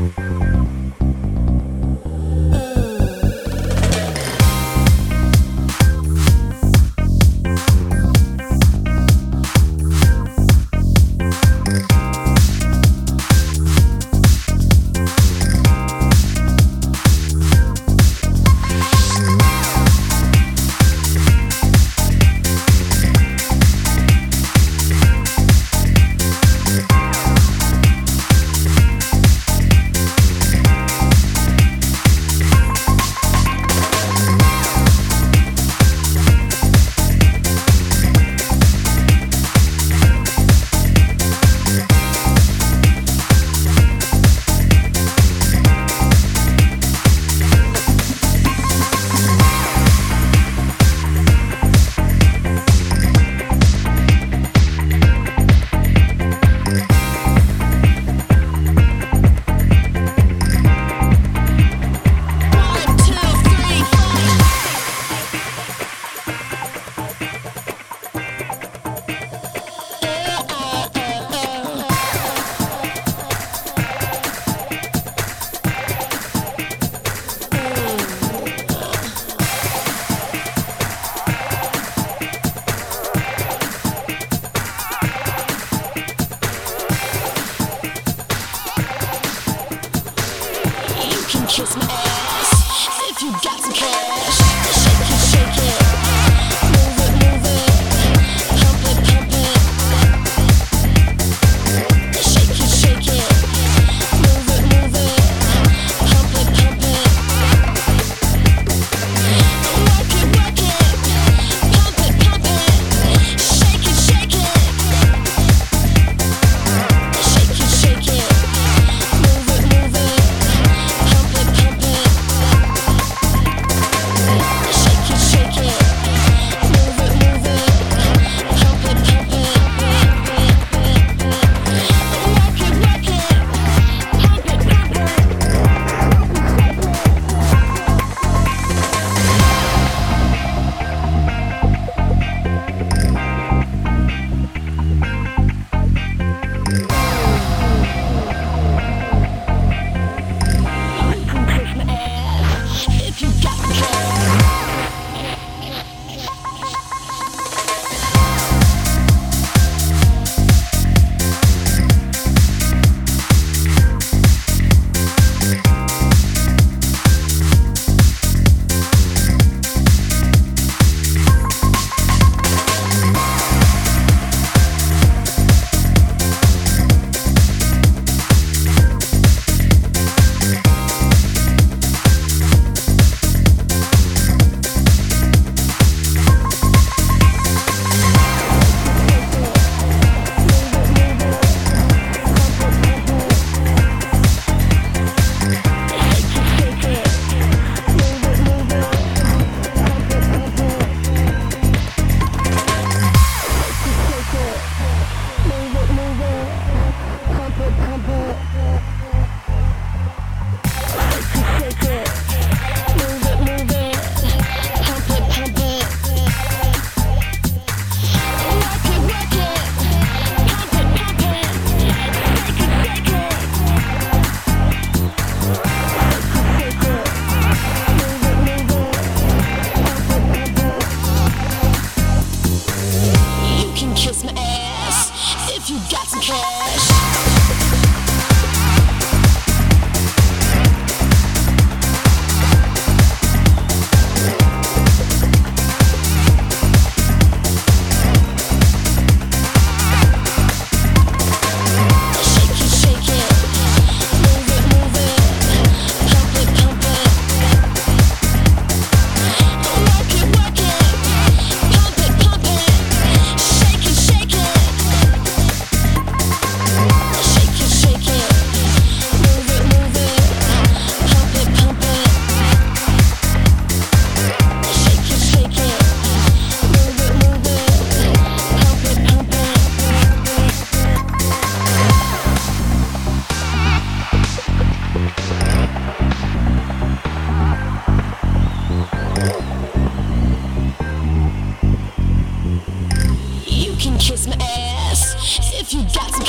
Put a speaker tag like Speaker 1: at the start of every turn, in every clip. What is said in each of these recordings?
Speaker 1: Mm-hmm. can kiss my ass if you got some cash.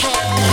Speaker 1: can't.